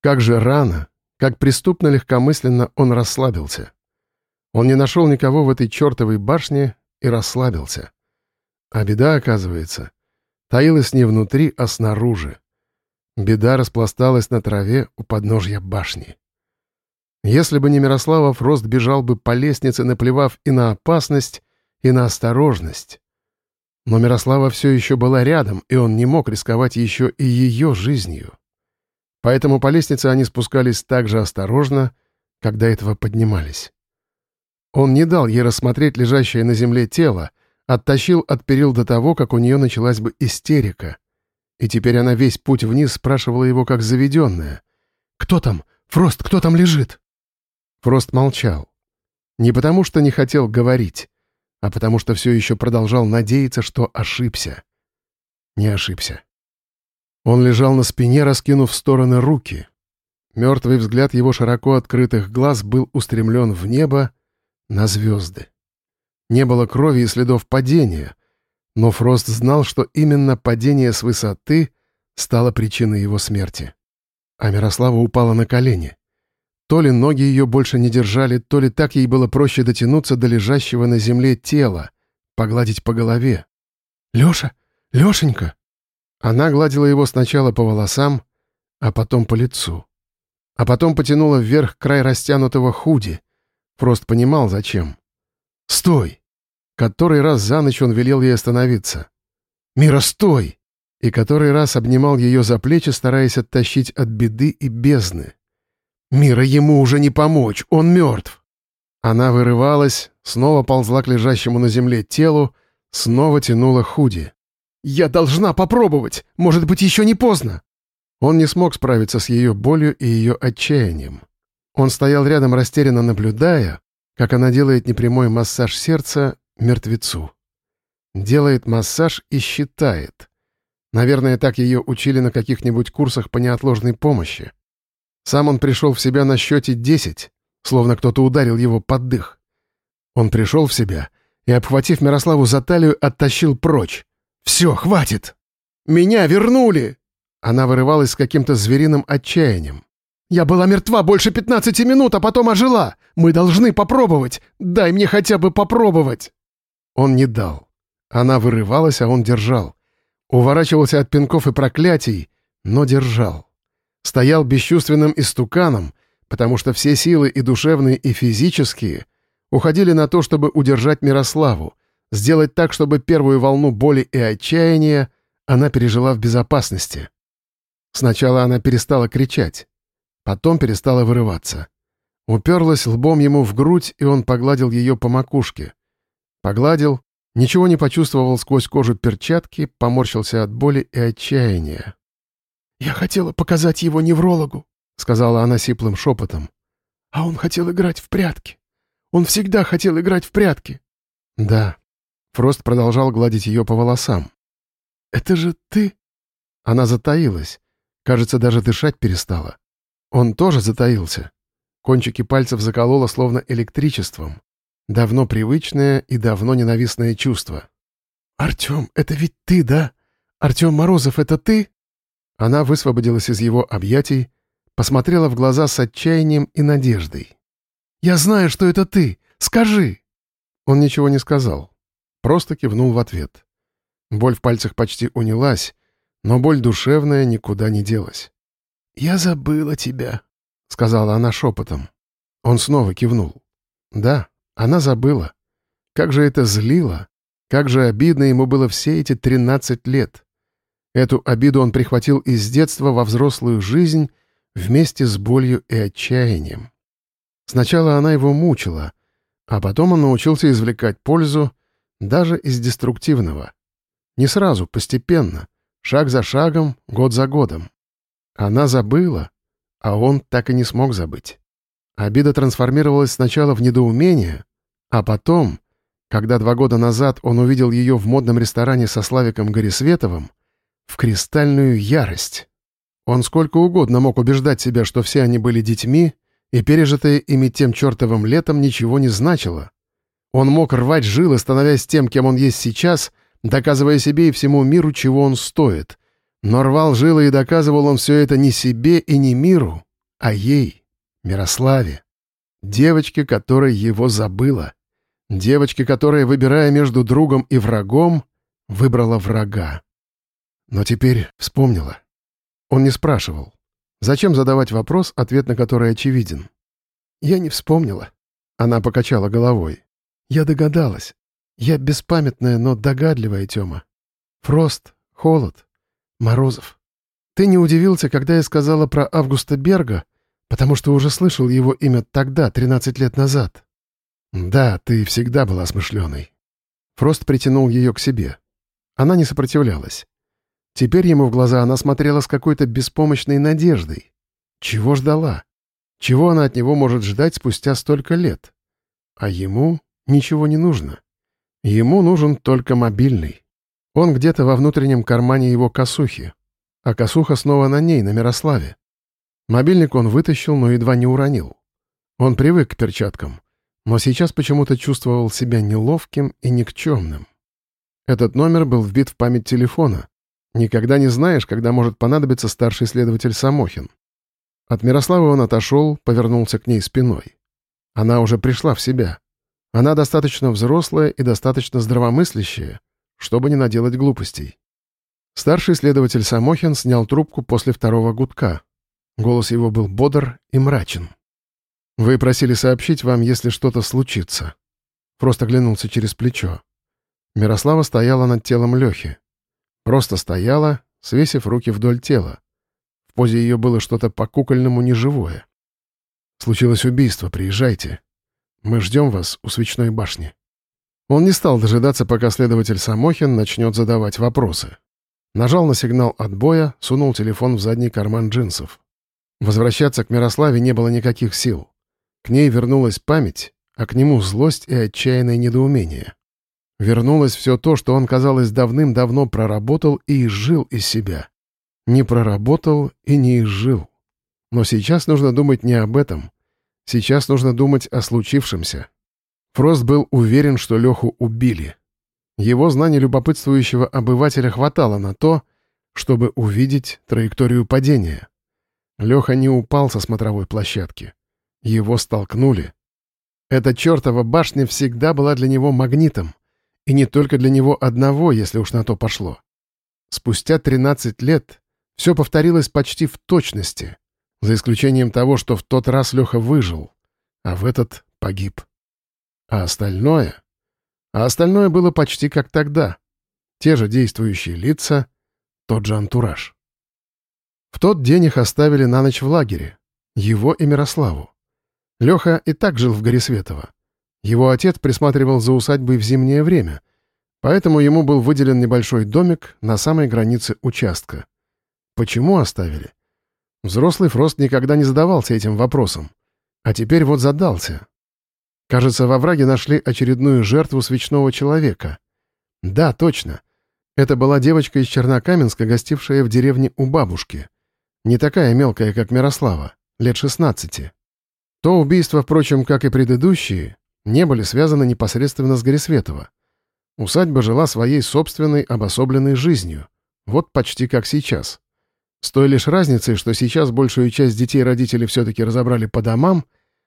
Как же рано, как преступно легкомысленно он расслабился. Он не нашел никого в этой чертовой башне и расслабился. А беда, оказывается, таилась не внутри, а снаружи. Беда распласталась на траве у подножья башни. Если бы не Мирославов, Рост бежал бы по лестнице, наплевав и на опасность, и на осторожность. Но Мирослава все еще была рядом, и он не мог рисковать еще и ее жизнью. Поэтому по лестнице они спускались так же осторожно, когда этого поднимались. Он не дал ей рассмотреть лежащее на земле тело, оттащил от перил до того, как у нее началась бы истерика. И теперь она весь путь вниз спрашивала его как заведенная. «Кто там? Фрост, кто там лежит?» Фрост молчал. Не потому, что не хотел говорить, а потому что все еще продолжал надеяться, что ошибся. Не ошибся. Он лежал на спине, раскинув в стороны руки. Мертвый взгляд его широко открытых глаз был устремлен в небо, на звезды. Не было крови и следов падения, но Фрост знал, что именно падение с высоты стало причиной его смерти. А Мирослава упала на колени. То ли ноги ее больше не держали, то ли так ей было проще дотянуться до лежащего на земле тела, погладить по голове. «Леша! Лешенька!» Она гладила его сначала по волосам, а потом по лицу. А потом потянула вверх край растянутого худи. Фрост понимал, зачем. «Стой!» Который раз за ночь он велел ей остановиться. «Мира, стой!» И который раз обнимал ее за плечи, стараясь оттащить от беды и бездны. «Мира, ему уже не помочь, он мертв!» Она вырывалась, снова ползла к лежащему на земле телу, снова тянула худи. «Я должна попробовать! Может быть, еще не поздно!» Он не смог справиться с ее болью и ее отчаянием. Он стоял рядом, растерянно наблюдая, как она делает непрямой массаж сердца мертвецу. Делает массаж и считает. Наверное, так ее учили на каких-нибудь курсах по неотложной помощи. Сам он пришел в себя на счете десять, словно кто-то ударил его под дых. Он пришел в себя и, обхватив Мирославу за талию, оттащил прочь. «Все, хватит! Меня вернули!» Она вырывалась с каким-то звериным отчаянием. «Я была мертва больше пятнадцати минут, а потом ожила! Мы должны попробовать! Дай мне хотя бы попробовать!» Он не дал. Она вырывалась, а он держал. Уворачивался от пинков и проклятий, но держал стоял бесчувственным истуканом, потому что все силы и душевные, и физические уходили на то, чтобы удержать Мирославу, сделать так, чтобы первую волну боли и отчаяния она пережила в безопасности. Сначала она перестала кричать, потом перестала вырываться. Уперлась лбом ему в грудь, и он погладил ее по макушке. Погладил, ничего не почувствовал сквозь кожу перчатки, поморщился от боли и отчаяния. «Я хотела показать его неврологу», — сказала она сиплым шепотом. «А он хотел играть в прятки. Он всегда хотел играть в прятки». «Да». Фрост продолжал гладить ее по волосам. «Это же ты?» Она затаилась. Кажется, даже дышать перестала. Он тоже затаился. Кончики пальцев закололо словно электричеством. Давно привычное и давно ненавистное чувство. «Артем, это ведь ты, да? Артем Морозов, это ты?» Она высвободилась из его объятий, посмотрела в глаза с отчаянием и надеждой. «Я знаю, что это ты! Скажи!» Он ничего не сказал, просто кивнул в ответ. Боль в пальцах почти унялась, но боль душевная никуда не делась. «Я забыла тебя», — сказала она шепотом. Он снова кивнул. «Да, она забыла. Как же это злило! Как же обидно ему было все эти тринадцать лет!» Эту обиду он прихватил из детства во взрослую жизнь вместе с болью и отчаянием. Сначала она его мучила, а потом он научился извлекать пользу даже из деструктивного. Не сразу, постепенно, шаг за шагом, год за годом. Она забыла, а он так и не смог забыть. Обида трансформировалась сначала в недоумение, а потом, когда два года назад он увидел ее в модном ресторане со Славиком Горисветовым, в кристальную ярость. Он сколько угодно мог убеждать себя, что все они были детьми, и пережитое ими тем чертовым летом ничего не значило. Он мог рвать жилы, становясь тем, кем он есть сейчас, доказывая себе и всему миру, чего он стоит. Но рвал жилы и доказывал он все это не себе и не миру, о ей, Мирославе, девочке, которая его забыла, девочке, которая, выбирая между другом и врагом, выбрала врага. Но теперь вспомнила. Он не спрашивал. Зачем задавать вопрос, ответ на который очевиден? «Я не вспомнила». Она покачала головой. «Я догадалась. Я беспамятная, но догадливая Тёма. Фрост, холод, Морозов. Ты не удивился, когда я сказала про Августа Берга, потому что уже слышал его имя тогда, 13 лет назад. Да, ты всегда была смышленой. Фрост притянул ее к себе. Она не сопротивлялась. Теперь ему в глаза она смотрела с какой-то беспомощной надеждой. Чего ждала? Чего она от него может ждать спустя столько лет? А ему ничего не нужно. Ему нужен только мобильный. Он где-то во внутреннем кармане его косухи. А косуха снова на ней, на Мирославе. Мобильник он вытащил, но едва не уронил. Он привык к перчаткам, но сейчас почему-то чувствовал себя неловким и никчемным. Этот номер был вбит в память телефона. Никогда не знаешь, когда может понадобиться старший следователь Самохин. От Мирославы он отошел, повернулся к ней спиной. Она уже пришла в себя. Она достаточно взрослая и достаточно здравомыслящая, чтобы не наделать глупостей. Старший следователь Самохин снял трубку после второго гудка. Голос его был бодр и мрачен. «Вы просили сообщить вам, если что-то случится». Просто оглянулся через плечо. Мирослава стояла над телом Лехи. Просто стояла, свесив руки вдоль тела. В позе ее было что-то по-кукольному неживое. «Случилось убийство, приезжайте. Мы ждем вас у свечной башни». Он не стал дожидаться, пока следователь Самохин начнет задавать вопросы. Нажал на сигнал отбоя, сунул телефон в задний карман джинсов. Возвращаться к Мирославе не было никаких сил. К ней вернулась память, а к нему злость и отчаянное недоумение. Вернулось все то, что он, казалось, давным-давно проработал и изжил из себя. Не проработал и не изжил. Но сейчас нужно думать не об этом. Сейчас нужно думать о случившемся. Фрост был уверен, что Леху убили. Его знания любопытствующего обывателя хватало на то, чтобы увидеть траекторию падения. Леха не упал со смотровой площадки. Его столкнули. Эта чертова башня всегда была для него магнитом. И не только для него одного, если уж на то пошло. Спустя 13 лет все повторилось почти в точности, за исключением того, что в тот раз Леха выжил, а в этот погиб. А остальное? А остальное было почти как тогда. Те же действующие лица, тот же антураж. В тот день их оставили на ночь в лагере. Его и Мирославу. Леха и так жил в Горисветово. Его отец присматривал за усадьбой в зимнее время, поэтому ему был выделен небольшой домик на самой границе участка. Почему оставили? Взрослый Фрост никогда не задавался этим вопросом. А теперь вот задался. Кажется, во враге нашли очередную жертву свечного человека. Да, точно. Это была девочка из Чернокаменска, гостившая в деревне у бабушки. Не такая мелкая, как Мирослава, лет 16. То убийство, впрочем, как и предыдущие, не были связаны непосредственно с Горисветово. Усадьба жила своей собственной обособленной жизнью. Вот почти как сейчас. С той лишь разницей, что сейчас большую часть детей родители все-таки разобрали по домам,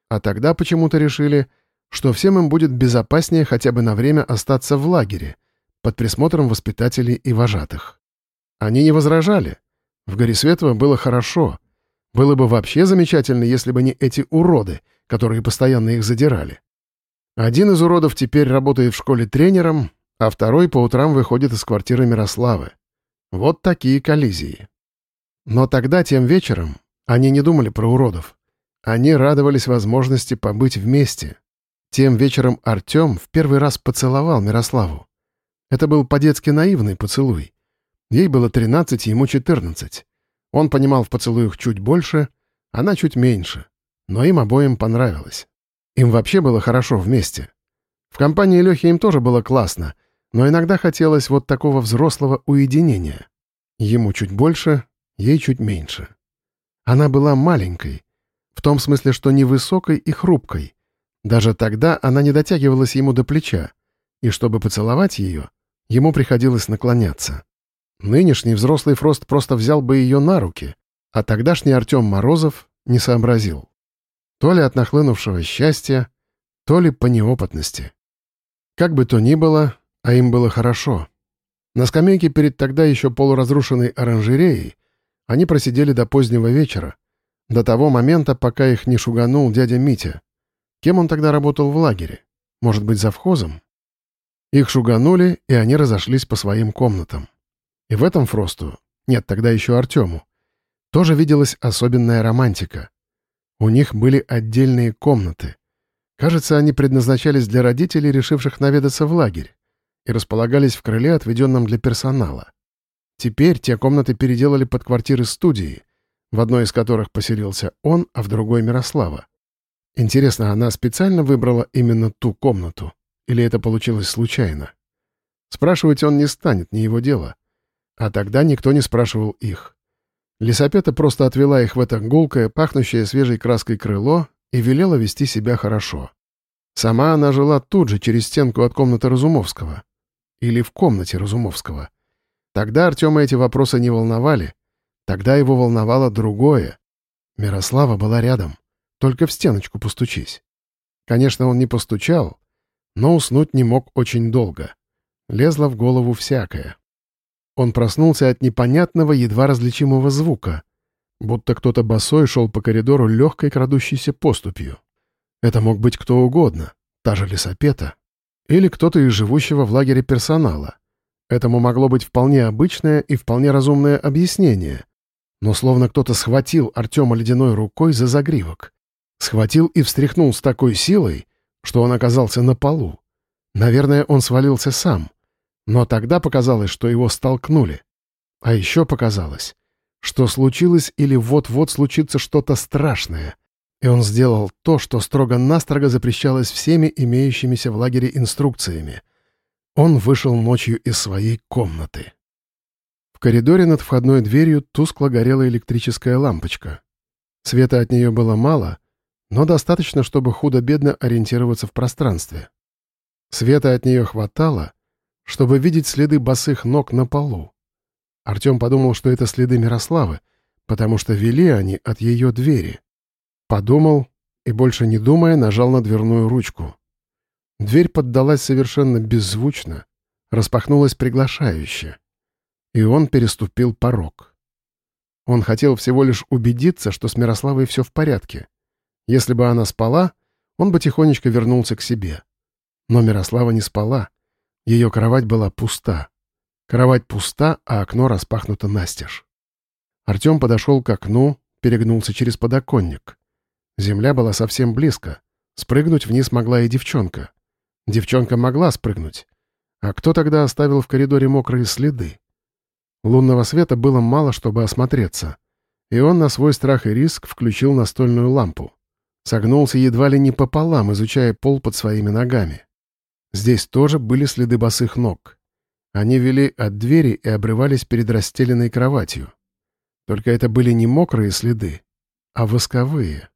а тогда почему-то решили — что всем им будет безопаснее хотя бы на время остаться в лагере, под присмотром воспитателей и вожатых. Они не возражали. В Горисветово было хорошо. Было бы вообще замечательно, если бы не эти уроды, которые постоянно их задирали. Один из уродов теперь работает в школе тренером, а второй по утрам выходит из квартиры Мирославы. Вот такие коллизии. Но тогда, тем вечером, они не думали про уродов. Они радовались возможности побыть вместе, тем вечером Артем в первый раз поцеловал Мирославу. Это был по-детски наивный поцелуй. Ей было 13, ему 14. Он понимал в поцелуях чуть больше, она чуть меньше. Но им обоим понравилось. Им вообще было хорошо вместе. В компании Лехи им тоже было классно, но иногда хотелось вот такого взрослого уединения. Ему чуть больше, ей чуть меньше. Она была маленькой, в том смысле, что невысокой и хрупкой, даже тогда она не дотягивалась ему до плеча, и чтобы поцеловать ее, ему приходилось наклоняться. Нынешний взрослый Фрост просто взял бы ее на руки, а тогдашний Артем Морозов не сообразил. То ли от нахлынувшего счастья, то ли по неопытности. Как бы то ни было, а им было хорошо. На скамейке перед тогда еще полуразрушенной оранжереей они просидели до позднего вечера, до того момента, пока их не шуганул дядя Митя. Кем он тогда работал в лагере? Может быть, завхозом? Их шуганули, и они разошлись по своим комнатам. И в этом Фросту, нет, тогда еще Артему, тоже виделась особенная романтика. У них были отдельные комнаты. Кажется, они предназначались для родителей, решивших наведаться в лагерь, и располагались в крыле, отведенном для персонала. Теперь те комнаты переделали под квартиры студии, в одной из которых поселился он, а в другой — Мирослава. Интересно, она специально выбрала именно ту комнату? Или это получилось случайно? Спрашивать он не станет, не его дело. А тогда никто не спрашивал их. Лисапета просто отвела их в это гулкое, пахнущее свежей краской крыло и велела вести себя хорошо. Сама она жила тут же, через стенку от комнаты Разумовского. Или в комнате Разумовского. Тогда Артема эти вопросы не волновали. Тогда его волновало другое. Мирослава была рядом. Только в стеночку постучись. Конечно, он не постучал, но уснуть не мог очень долго. Лезло в голову всякое. Он проснулся от непонятного, едва различимого звука, будто кто-то босой шел по коридору легкой крадущейся поступью. Это мог быть кто угодно, та же лесопета, или кто-то из живущего в лагере персонала. Этому могло быть вполне обычное и вполне разумное объяснение, но словно кто-то схватил Артема ледяной рукой за загривок. Схватил и встряхнул с такой силой, что он оказался на полу. Наверное, он свалился сам — но тогда показалось, что его столкнули. А еще показалось, что случилось или вот-вот случится что-то страшное. И он сделал то, что строго-настрого запрещалось всеми имеющимися в лагере инструкциями. Он вышел ночью из своей комнаты. В коридоре над входной дверью тускло горела электрическая лампочка. Света от нее было мало, но достаточно, чтобы худо-бедно ориентироваться в пространстве. Света от нее хватало, чтобы видеть следы босых ног на полу. Артем подумал, что это следы Мирославы, потому что вели они от ее двери. Подумал и, больше не думая, нажал на дверную ручку. Дверь поддалась совершенно беззвучно, распахнулась приглашающе. И он переступил порог. Он хотел всего лишь убедиться, что с Мирославой все в порядке. Если бы она спала, он бы тихонечко вернулся к себе. Но Мирослава не спала — ее кровать была пуста. Кровать пуста, а окно распахнуто настежь. Артем подошел к окну, перегнулся через подоконник. Земля была совсем близко. Спрыгнуть вниз могла и девчонка. Девчонка могла спрыгнуть. А кто тогда оставил в коридоре мокрые следы? Лунного света было мало, чтобы осмотреться. И он на свой страх и риск включил настольную лампу. Согнулся едва ли не пополам, изучая пол под своими ногами. Здесь тоже были следы босых ног. Они вели от двери и обрывались перед расстеленной кроватью. Только это были не мокрые следы, а восковые.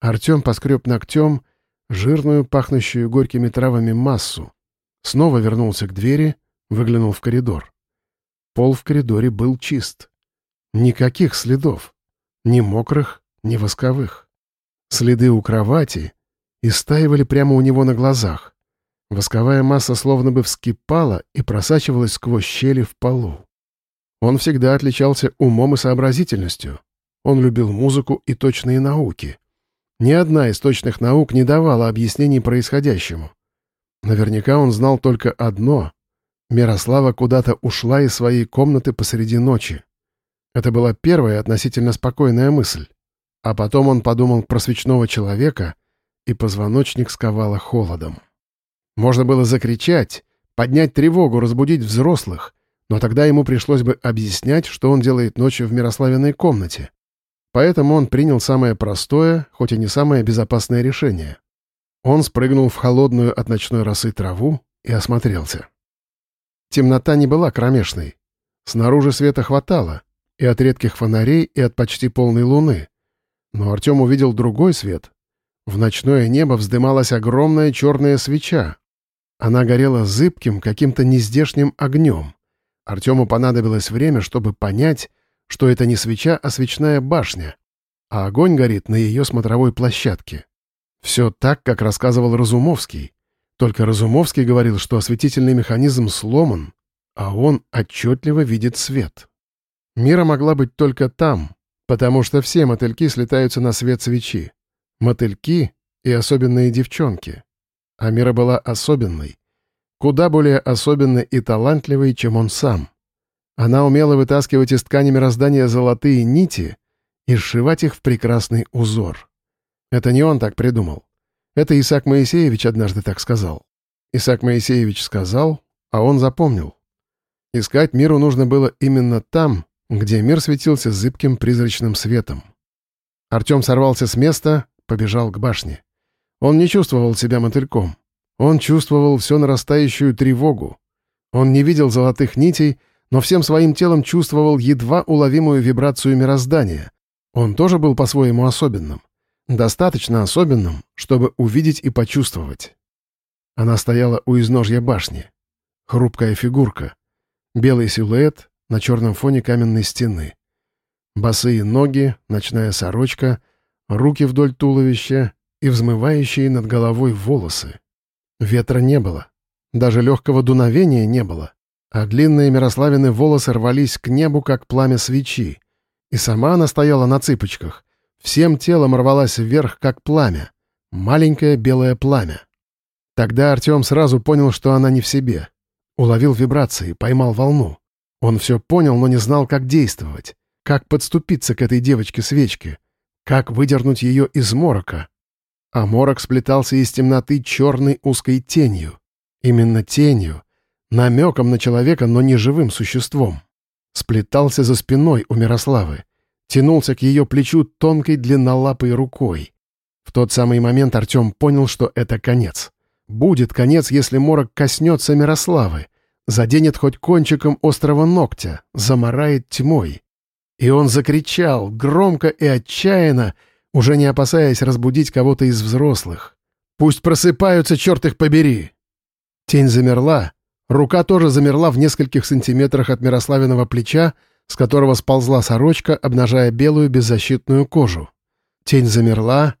Артем поскреб ногтем жирную, пахнущую горькими травами массу. Снова вернулся к двери, выглянул в коридор. Пол в коридоре был чист. Никаких следов. Ни мокрых, ни восковых. Следы у кровати истаивали прямо у него на глазах. Восковая масса словно бы вскипала и просачивалась сквозь щели в полу. Он всегда отличался умом и сообразительностью. Он любил музыку и точные науки. Ни одна из точных наук не давала объяснений происходящему. Наверняка он знал только одно — Мирослава куда-то ушла из своей комнаты посреди ночи. Это была первая относительно спокойная мысль. А потом он подумал про свечного человека, и позвоночник сковало холодом. Можно было закричать, поднять тревогу, разбудить взрослых, но тогда ему пришлось бы объяснять, что он делает ночью в Мирославиной комнате. Поэтому он принял самое простое, хоть и не самое безопасное решение. Он спрыгнул в холодную от ночной росы траву и осмотрелся. Темнота не была кромешной. Снаружи света хватало, и от редких фонарей, и от почти полной луны. Но Артем увидел другой свет. В ночное небо вздымалась огромная черная свеча, она горела зыбким, каким-то нездешним огнем. Артему понадобилось время, чтобы понять, что это не свеча, а свечная башня. а огонь горит на ее смотровой площадке. Все так, как рассказывал Разумовский. Только Разумовский говорил, что осветительный механизм сломан, а он отчетливо видит свет. Мира могла быть только там, потому что все мотыльки слетаются на свет свечи. Мотыльки и особенные девчонки. А Мира была особенной. Куда более особенной и талантливой, чем он сам. Она умела вытаскивать из ткани мироздания золотые нити и сшивать их в прекрасный узор. Это не он так придумал. Это Исаак Моисеевич однажды так сказал. Исаак Моисеевич сказал, а он запомнил. Искать миру нужно было именно там, где мир светился зыбким призрачным светом. Артем сорвался с места, побежал к башне. Он не чувствовал себя мотыльком. Он чувствовал всю нарастающую тревогу. Он не видел золотых нитей, но всем своим телом чувствовал едва уловимую вибрацию мироздания. Он тоже был по-своему особенным. Достаточно особенным, чтобы увидеть и почувствовать. Она стояла у изножья башни. Хрупкая фигурка. Белый силуэт на черном фоне каменной стены. Босые ноги, ночная сорочка, руки вдоль туловища и взмывающие над головой волосы. Ветра не было. Даже легкого дуновения не было. А длинные Мирославины волосы рвались к небу, как пламя свечи. И сама она стояла на цыпочках. Всем телом рвалась вверх, как пламя. Маленькое белое пламя. Тогда Артем сразу понял, что она не в себе. Уловил вибрации, поймал волну. Он все понял, но не знал, как действовать. Как подступиться к этой девочке-свечке. Как выдернуть ее из морока. А морок сплетался из темноты черной узкой тенью. Именно тенью. Намеком на человека, но не живым существом сплетался за спиной у Мирославы, тянулся к ее плечу тонкой длиннолапой рукой. В тот самый момент Артем понял, что это конец. Будет конец, если морок коснется Мирославы, заденет хоть кончиком острого ногтя, замарает тьмой. И он закричал, громко и отчаянно, уже не опасаясь разбудить кого-то из взрослых. «Пусть просыпаются, черт их побери!» Тень замерла, Рука тоже замерла в нескольких сантиметрах от Мирославиного плеча, с которого сползла сорочка, обнажая белую беззащитную кожу. Тень замерла,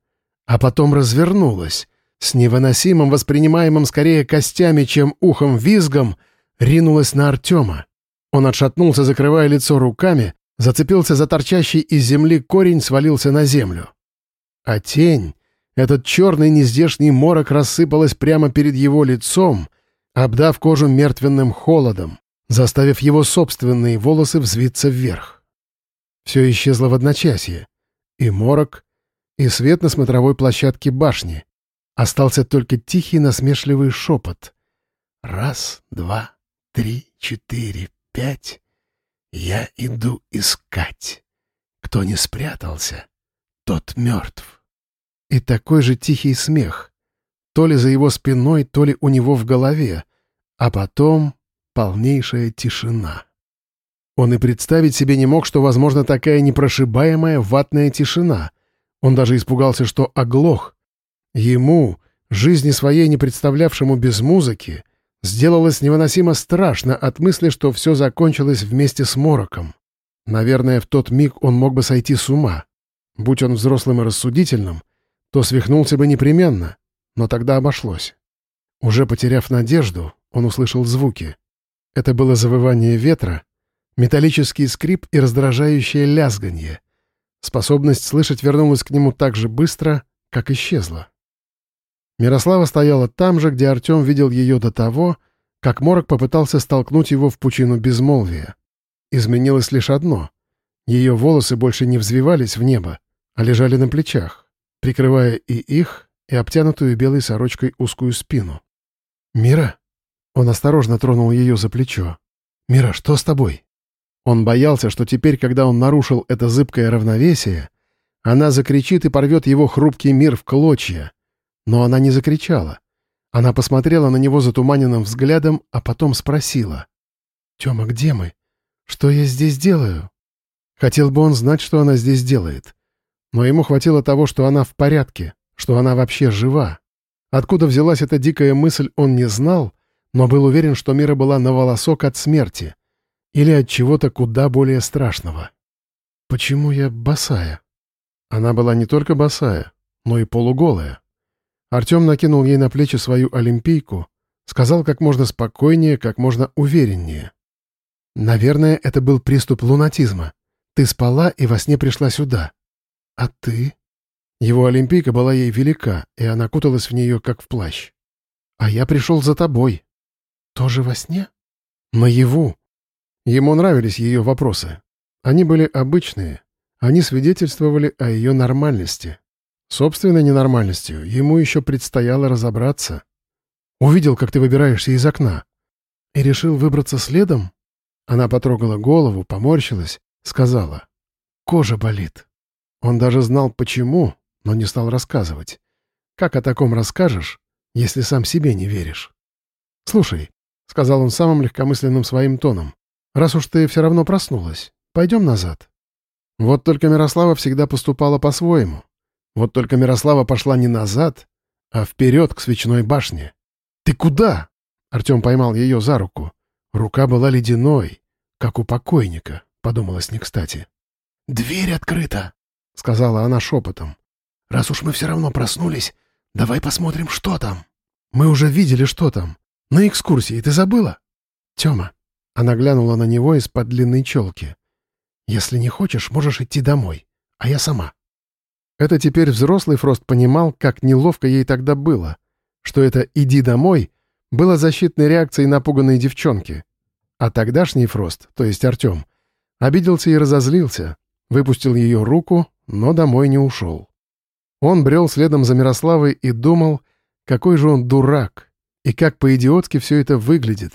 а потом развернулась. С невыносимым, воспринимаемым скорее костями, чем ухом визгом, ринулась на Артема. Он отшатнулся, закрывая лицо руками, зацепился за торчащий из земли корень, свалился на землю. А тень, этот черный нездешний морок рассыпалась прямо перед его лицом — обдав кожу мертвенным холодом, заставив его собственные волосы взвиться вверх. Все исчезло в одночасье. И морок, и свет на смотровой площадке башни. Остался только тихий насмешливый шепот. «Раз, два, три, четыре, пять. Я иду искать. Кто не спрятался, тот мертв». И такой же тихий смех, то ли за его спиной, то ли у него в голове, а потом полнейшая тишина. Он и представить себе не мог, что возможно такая непрошибаемая ватная тишина. Он даже испугался, что оглох. Ему, жизни своей не представлявшему без музыки, сделалось невыносимо страшно от мысли, что все закончилось вместе с мороком. Наверное, в тот миг он мог бы сойти с ума. Будь он взрослым и рассудительным, то свихнулся бы непременно но тогда обошлось. Уже потеряв надежду, он услышал звуки. Это было завывание ветра, металлический скрип и раздражающее лязганье. Способность слышать вернулась к нему так же быстро, как исчезла. Мирослава стояла там же, где Артем видел ее до того, как Морок попытался столкнуть его в пучину безмолвия. Изменилось лишь одно. Ее волосы больше не взвивались в небо, а лежали на плечах, прикрывая и их, и обтянутую белой сорочкой узкую спину. «Мира?» Он осторожно тронул ее за плечо. «Мира, что с тобой?» Он боялся, что теперь, когда он нарушил это зыбкое равновесие, она закричит и порвет его хрупкий мир в клочья. Но она не закричала. Она посмотрела на него затуманенным взглядом, а потом спросила. «Тёма, где мы? Что я здесь делаю?» Хотел бы он знать, что она здесь делает. Но ему хватило того, что она в порядке, что она вообще жива. Откуда взялась эта дикая мысль, он не знал, но был уверен, что Мира была на волосок от смерти или от чего-то куда более страшного. «Почему я босая?» Она была не только босая, но и полуголая. Артем накинул ей на плечи свою олимпийку, сказал как можно спокойнее, как можно увереннее. «Наверное, это был приступ лунатизма. Ты спала и во сне пришла сюда. А ты?» Его олимпийка была ей велика, и она куталась в нее, как в плащ. «А я пришел за тобой». «Тоже во сне?» «Наяву». Ему нравились ее вопросы. Они были обычные. Они свидетельствовали о ее нормальности. Собственной ненормальностью ему еще предстояло разобраться. Увидел, как ты выбираешься из окна. И решил выбраться следом? Она потрогала голову, поморщилась, сказала. Кожа болит. Он даже знал, почему, но не стал рассказывать. Как о таком расскажешь, если сам себе не веришь? «Слушай», — сказал он самым легкомысленным своим тоном, «раз уж ты все равно проснулась, пойдем назад». Вот только Мирослава всегда поступала по-своему. Вот только Мирослава пошла не назад, а вперед к свечной башне. «Ты куда?» — Артем поймал ее за руку. Рука была ледяной, как у покойника, подумалось не кстати. «Дверь открыта», — сказала она шепотом. «Раз уж мы все равно проснулись, давай посмотрим, что там». «Мы уже видели, что там. На экскурсии, ты забыла?» «Тема». Она глянула на него из-под длинной челки. Если не хочешь, можешь идти домой, а я сама». Это теперь взрослый Фрост понимал, как неловко ей тогда было, что это «иди домой» было защитной реакцией напуганной девчонки. А тогдашний Фрост, то есть Артем, обиделся и разозлился, выпустил ее руку, но домой не ушел. Он брел следом за Мирославой и думал, какой же он дурак, и как по-идиотски все это выглядит.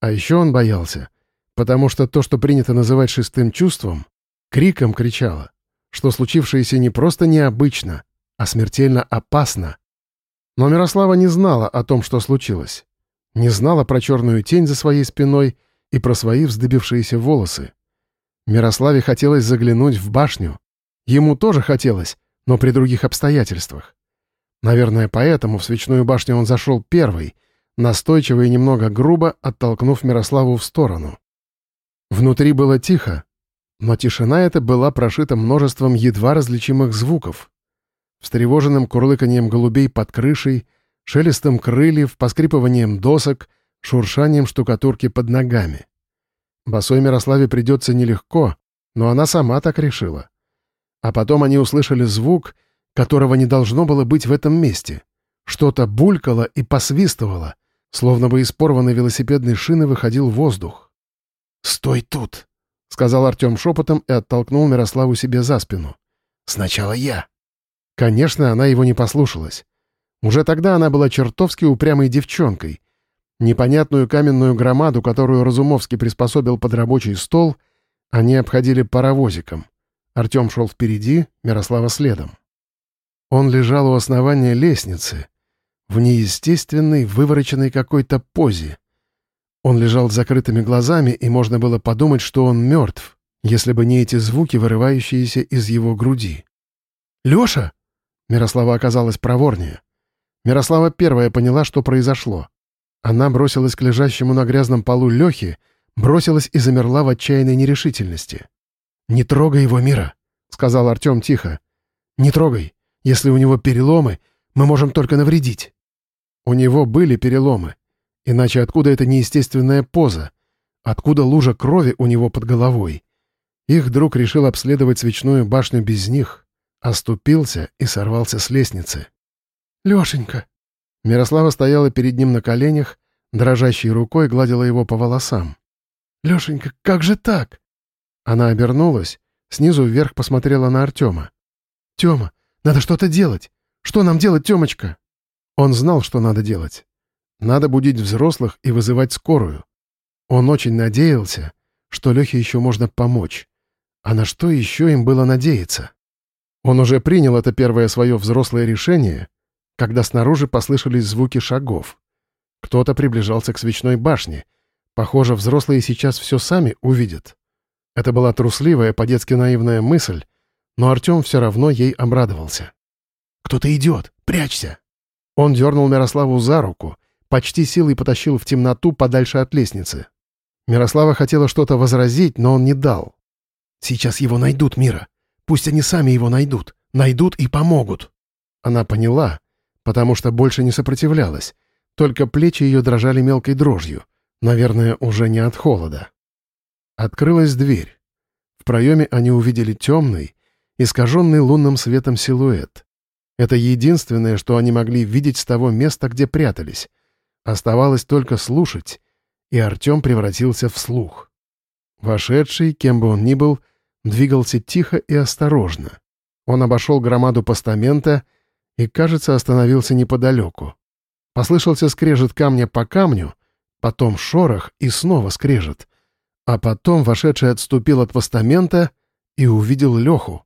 А еще он боялся — потому что то, что принято называть шестым чувством, криком кричало, что случившееся не просто необычно, а смертельно опасно. Но Мирослава не знала о том, что случилось. Не знала про черную тень за своей спиной и про свои вздыбившиеся волосы. Мирославе хотелось заглянуть в башню. Ему тоже хотелось, но при других обстоятельствах. Наверное, поэтому в свечную башню он зашел первый, настойчиво и немного грубо оттолкнув Мирославу в сторону. Внутри было тихо, но тишина эта была прошита множеством едва различимых звуков. Встревоженным курлыканьем голубей под крышей, шелестом крыльев, поскрипыванием досок, шуршанием штукатурки под ногами. Босой Мирославе придется нелегко, но она сама так решила. А потом они услышали звук, которого не должно было быть в этом месте. Что-то булькало и посвистывало, словно бы из порванной велосипедной шины выходил воздух. «Стой тут!» — сказал Артем шепотом и оттолкнул Мирославу себе за спину. «Сначала я!» Конечно, она его не послушалась. Уже тогда она была чертовски упрямой девчонкой. Непонятную каменную громаду, которую Разумовский приспособил под рабочий стол, они обходили паровозиком. Артем шел впереди, Мирослава следом. Он лежал у основания лестницы, в неестественной, вывороченной какой-то позе. Он лежал с закрытыми глазами, и можно было подумать, что он мертв, если бы не эти звуки, вырывающиеся из его груди. «Леша!» Мирослава оказалась проворнее. Мирослава первая поняла, что произошло. Она бросилась к лежащему на грязном полу Лехе, бросилась и замерла в отчаянной нерешительности. «Не трогай его, Мира!» — сказал Артем тихо. «Не трогай. Если у него переломы, мы можем только навредить». У него были переломы. Иначе откуда эта неестественная поза? Откуда лужа крови у него под головой? Их друг решил обследовать свечную башню без них, оступился и сорвался с лестницы. «Лешенька!» Мирослава стояла перед ним на коленях, дрожащей рукой гладила его по волосам. «Лешенька, как же так?» Она обернулась, снизу вверх посмотрела на Артема. «Тема, надо что-то делать! Что нам делать, Темочка?» Он знал, что надо делать. Надо будить взрослых и вызывать скорую. Он очень надеялся, что Лехе еще можно помочь. А на что еще им было надеяться? Он уже принял это первое свое взрослое решение, когда снаружи послышались звуки шагов. Кто-то приближался к свечной башне. Похоже, взрослые сейчас все сами увидят. Это была трусливая, по-детски наивная мысль, но Артем все равно ей обрадовался. «Кто-то идет! Прячься!» Он дернул Мирославу за руку, почти силой потащил в темноту подальше от лестницы. Мирослава хотела что-то возразить, но он не дал. «Сейчас его найдут, Мира. Пусть они сами его найдут. найдут и помогут». Она поняла, потому что больше не сопротивлялась, только плечи ее дрожали мелкой дрожью, наверное, уже не от холода. Открылась дверь. В проеме они увидели темный, искаженный лунным светом силуэт. Это единственное, что они могли видеть с того места, где прятались. Оставалось только слушать, и Артем превратился в слух. Вошедший, кем бы он ни был, двигался тихо и осторожно. Он обошел громаду постамента и, кажется, остановился неподалеку. Послышался скрежет камня по камню, потом шорох и снова скрежет. А потом вошедший отступил от постамента и увидел Леху.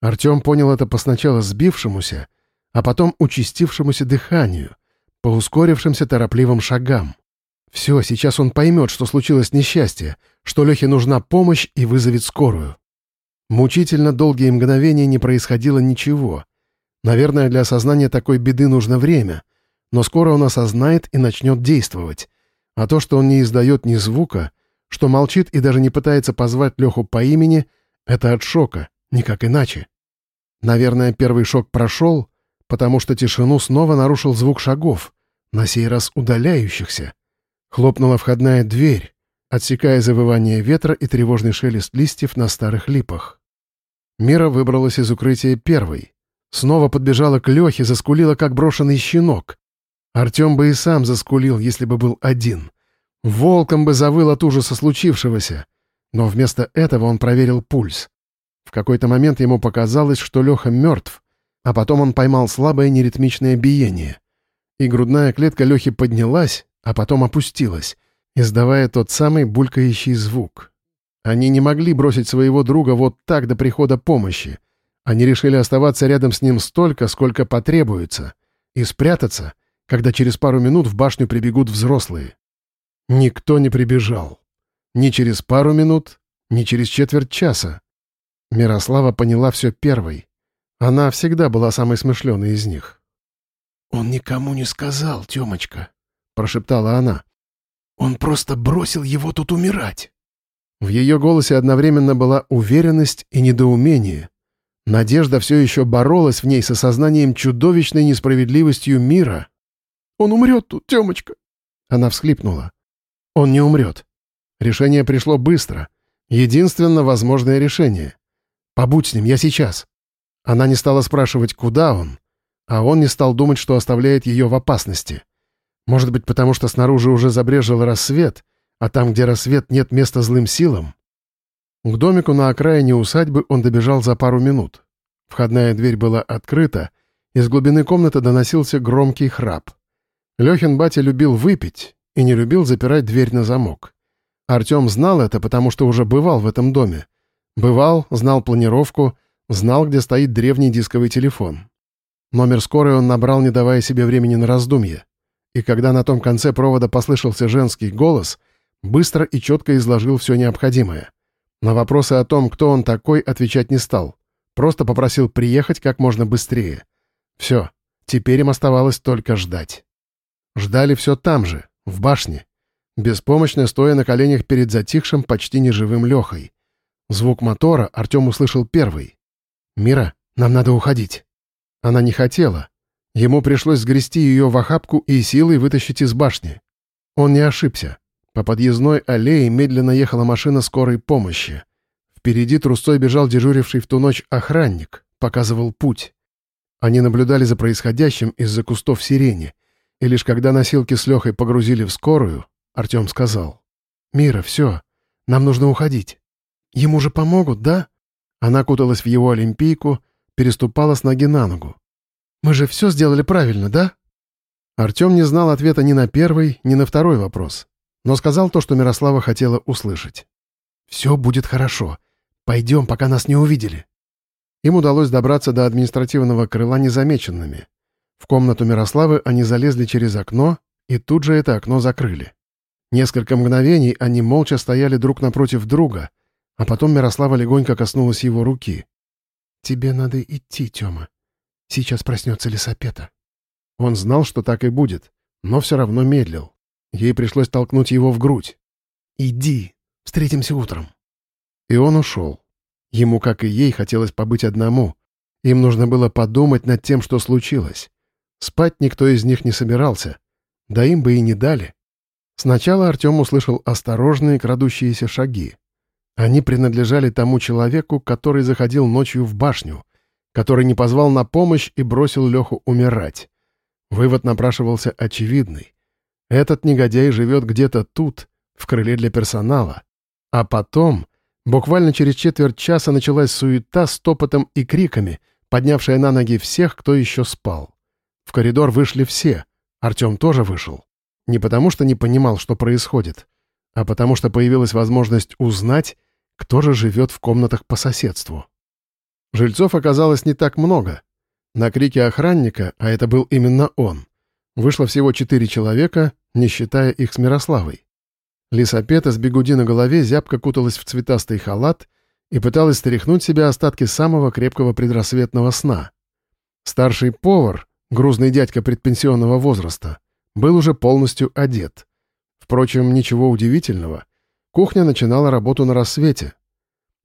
Артем понял это по сначала сбившемуся, а потом участившемуся дыханию, по ускорившимся торопливым шагам. Все, сейчас он поймет, что случилось несчастье, что Лехе нужна помощь и вызовет скорую. Мучительно долгие мгновения не происходило ничего. Наверное, для осознания такой беды нужно время, но скоро он осознает и начнет действовать. А то, что он не издает ни звука, что молчит и даже не пытается позвать Леху по имени, это от шока, никак иначе. Наверное, первый шок прошел, потому что тишину снова нарушил звук шагов, на сей раз удаляющихся. Хлопнула входная дверь, отсекая завывание ветра и тревожный шелест листьев на старых липах. Мира выбралась из укрытия первой. Снова подбежала к Лехе, заскулила, как брошенный щенок. Артем бы и сам заскулил, если бы был один. Волком бы завыл от ужаса случившегося. Но вместо этого он проверил пульс. В какой-то момент ему показалось, что Леха мертв, а потом он поймал слабое неритмичное биение. И грудная клетка Лехи поднялась, а потом опустилась, издавая тот самый булькающий звук. Они не могли бросить своего друга вот так до прихода помощи. Они решили оставаться рядом с ним столько, сколько потребуется, и спрятаться, когда через пару минут в башню прибегут взрослые. Никто не прибежал. Ни через пару минут, ни через четверть часа. Мирослава поняла все первой. Она всегда была самой смышленой из них. «Он никому не сказал, Тёмочка», — прошептала она. «Он просто бросил его тут умирать». В ее голосе одновременно была уверенность и недоумение. Надежда все еще боролась в ней с осознанием чудовищной несправедливостью мира. «Он умрет тут, Темочка!» Она всхлипнула. «Он не умрет. Решение пришло быстро. Единственно возможное решение. Побудь с ним, я сейчас». Она не стала спрашивать, куда он, а он не стал думать, что оставляет ее в опасности. Может быть, потому что снаружи уже забрежил рассвет, а там, где рассвет, нет места злым силам? К домику на окраине усадьбы он добежал за пару минут. Входная дверь была открыта, из глубины комнаты доносился громкий храп. Лехин батя любил выпить и не любил запирать дверь на замок. Артем знал это, потому что уже бывал в этом доме. Бывал, знал планировку, знал, где стоит древний дисковый телефон. Номер скорой он набрал, не давая себе времени на раздумье. И когда на том конце провода послышался женский голос — быстро и четко изложил все необходимое. На вопросы о том, кто он такой, отвечать не стал. Просто попросил приехать как можно быстрее. Все, теперь им оставалось только ждать. Ждали все там же, в башне, беспомощно стоя на коленях перед затихшим, почти неживым Лехой. Звук мотора Артем услышал первый. «Мира, нам надо уходить». Она не хотела. Ему пришлось сгрести ее в охапку и силой вытащить из башни. Он не ошибся. По подъездной аллее медленно ехала машина скорой помощи. Впереди трустой бежал дежуривший в ту ночь охранник, показывал путь. Они наблюдали за происходящим из-за кустов сирени, и лишь когда носилки с Лехой погрузили в скорую, Артем сказал. «Мира, все, нам нужно уходить. Ему же помогут, да?» Она куталась в его олимпийку, переступала с ноги на ногу. «Мы же все сделали правильно, да?» Артем не знал ответа ни на первый, ни на второй вопрос но сказал то, что Мирослава хотела услышать. «Все будет хорошо. Пойдем, пока нас не увидели». Им удалось добраться до административного крыла незамеченными. В комнату Мирославы они залезли через окно и тут же это окно закрыли. Несколько мгновений они молча стояли друг напротив друга, а потом Мирослава легонько коснулась его руки. «Тебе надо идти, Тёма. Сейчас проснется лесопета». Он знал, что так и будет, но все равно медлил. Ей пришлось толкнуть его в грудь. «Иди, встретимся утром». И он ушел. Ему, как и ей, хотелось побыть одному. Им нужно было подумать над тем, что случилось. Спать никто из них не собирался. Да им бы и не дали. Сначала Артем услышал осторожные крадущиеся шаги. Они принадлежали тому человеку, который заходил ночью в башню, который не позвал на помощь и бросил Леху умирать. Вывод напрашивался очевидный. Этот негодяй живет где-то тут, в крыле для персонала. А потом, буквально через четверть часа началась суета с топотом и криками, поднявшая на ноги всех, кто еще спал. В коридор вышли все. Артем тоже вышел. Не потому что не понимал, что происходит, а потому что появилась возможность узнать, кто же живет в комнатах по соседству. Жильцов оказалось не так много. На крики охранника, а это был именно он, вышло всего четыре человека, не считая их с Мирославой. Лисапета с бегуди на голове зябко куталась в цветастый халат и пыталась стряхнуть себе остатки самого крепкого предрассветного сна. Старший повар, грузный дядька предпенсионного возраста, был уже полностью одет. Впрочем, ничего удивительного. Кухня начинала работу на рассвете.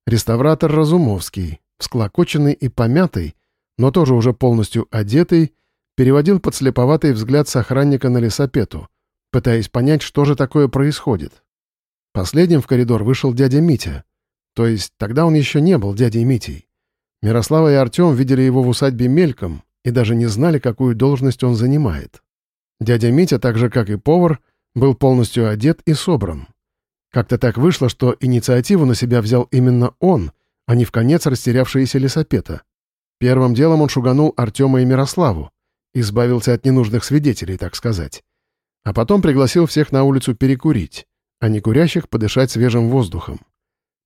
Реставратор Разумовский, всклокоченный и помятый, но тоже уже полностью одетый, переводил подслеповатый взгляд с охранника на лесопету, пытаясь понять, что же такое происходит. Последним в коридор вышел дядя Митя. То есть тогда он еще не был дядей Митей. Мирослава и Артем видели его в усадьбе мельком и даже не знали, какую должность он занимает. Дядя Митя, так же как и повар, был полностью одет и собран. Как-то так вышло, что инициативу на себя взял именно он, а не в конец растерявшиеся лесопета. Первым делом он шуганул Артема и Мирославу, избавился от ненужных свидетелей, так сказать. А потом пригласил всех на улицу перекурить, а не курящих подышать свежим воздухом.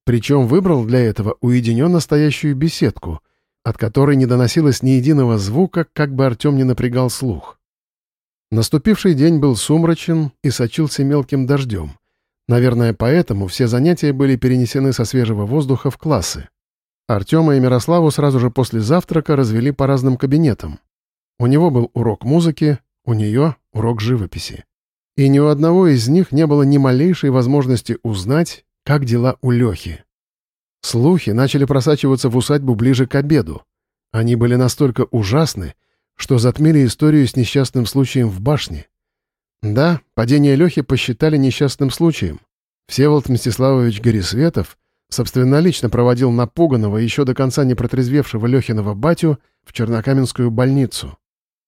Причем выбрал для этого уединенно стоящую беседку, от которой не доносилось ни единого звука, как бы Артем не напрягал слух. Наступивший день был сумрачен и сочился мелким дождем. Наверное, поэтому все занятия были перенесены со свежего воздуха в классы. Артема и Мирославу сразу же после завтрака развели по разным кабинетам. У него был урок музыки, у нее — урок живописи. И ни у одного из них не было ни малейшей возможности узнать, как дела у Лехи. Слухи начали просачиваться в усадьбу ближе к обеду. Они были настолько ужасны, что затмили историю с несчастным случаем в башне. Да, падение Лехи посчитали несчастным случаем. Всеволод Мстиславович Горисветов собственнолично проводил напуганного, еще до конца не протрезвевшего Лехиного батю в Чернокаменскую больницу.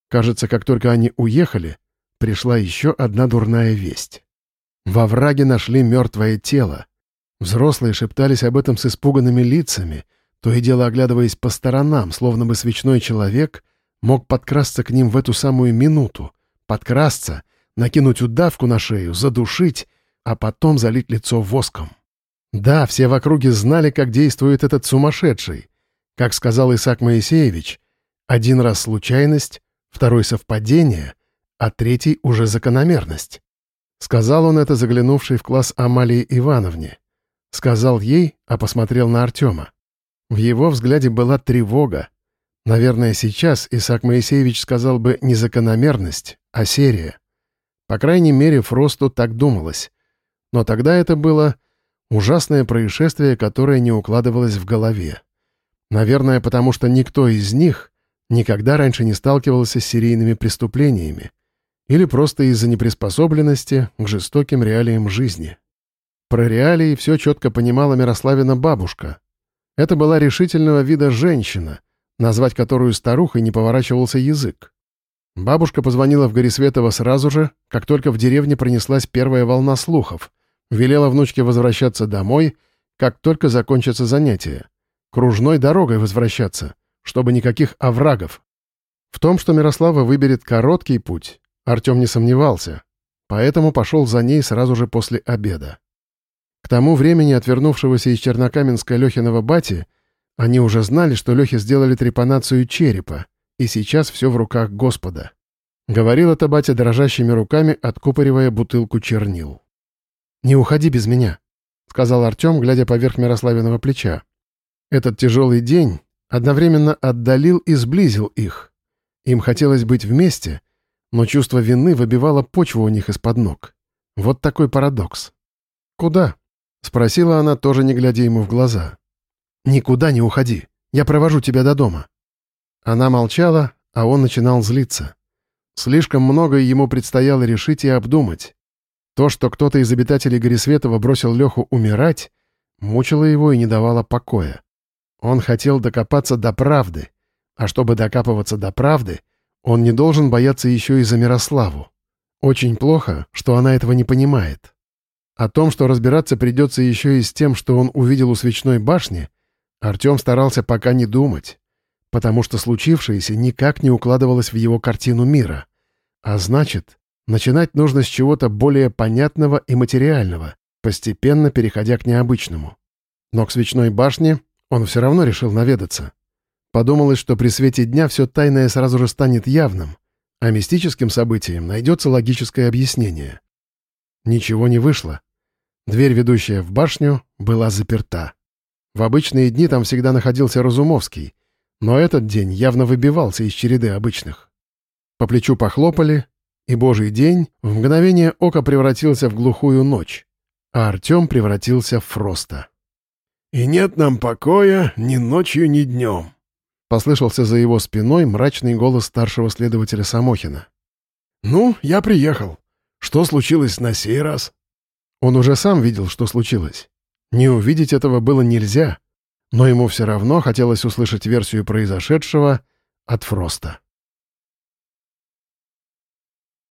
Кажется, как только они уехали, пришла еще одна дурная весть. Во враге нашли мертвое тело. Взрослые шептались об этом с испуганными лицами, то и дело оглядываясь по сторонам, словно бы свечной человек мог подкрасться к ним в эту самую минуту, подкрасться, накинуть удавку на шею, задушить, а потом залить лицо воском. Да, все в округе знали, как действует этот сумасшедший. Как сказал Исаак Моисеевич, один раз случайность, второй совпадение, а третий уже закономерность. Сказал он это, заглянувший в класс Амалии Ивановне. Сказал ей, а посмотрел на Артема. В его взгляде была тревога, Наверное, сейчас Исаак Моисеевич сказал бы не закономерность, а серия. По крайней мере, Фросту так думалось. Но тогда это было ужасное происшествие, которое не укладывалось в голове. Наверное, потому что никто из них никогда раньше не сталкивался с серийными преступлениями. Или просто из-за неприспособленности к жестоким реалиям жизни. Про реалии все четко понимала Мирославина бабушка. Это была решительного вида женщина — назвать которую старухой не поворачивался язык. Бабушка позвонила в Горисветово сразу же, как только в деревне пронеслась первая волна слухов. Велела внучке возвращаться домой, как только закончатся занятия. Кружной дорогой возвращаться, чтобы никаких оврагов. В том, что Мирослава выберет короткий путь, Артем не сомневался, поэтому пошел за ней сразу же после обеда. К тому времени отвернувшегося из Чернокаменска Лехиного бати они уже знали, что Лехе сделали трепанацию черепа, и сейчас все в руках Господа. Говорил это батя дрожащими руками, откупоривая бутылку чернил. «Не уходи без меня», — сказал Артем, глядя поверх Мирославиного плеча. Этот тяжелый день одновременно отдалил и сблизил их. Им хотелось быть вместе, но чувство вины выбивало почву у них из-под ног. Вот такой парадокс. «Куда?» — спросила она, тоже не глядя ему в глаза. «Никуда не уходи. Я провожу тебя до дома». Она молчала, а он начинал злиться. Слишком многое ему предстояло решить и обдумать. То, что кто-то из обитателей Горисветова бросил Леху умирать, мучило его и не давало покоя. Он хотел докопаться до правды, а чтобы докапываться до правды, он не должен бояться еще и за Мирославу. Очень плохо, что она этого не понимает. О том, что разбираться придется еще и с тем, что он увидел у свечной башни, Артем старался пока не думать потому что случившееся никак не укладывалось в его картину мира. А значит, начинать нужно с чего-то более понятного и материального, постепенно переходя к необычному. Но к свечной башне он все равно решил наведаться. Подумалось, что при свете дня все тайное сразу же станет явным, а мистическим событиям найдется логическое объяснение. Ничего не вышло. Дверь, ведущая в башню, была заперта. В обычные дни там всегда находился Разумовский, но этот день явно выбивался из череды обычных. По плечу похлопали, и божий день в мгновение ока превратился в глухую ночь, а Артем превратился в Фроста. «И нет нам покоя ни ночью, ни днем», — послышался за его спиной мрачный голос старшего следователя Самохина. «Ну, я приехал. Что случилось на сей раз?» Он уже сам видел, что случилось. Не увидеть этого было нельзя, но ему все равно хотелось услышать версию произошедшего от Фроста.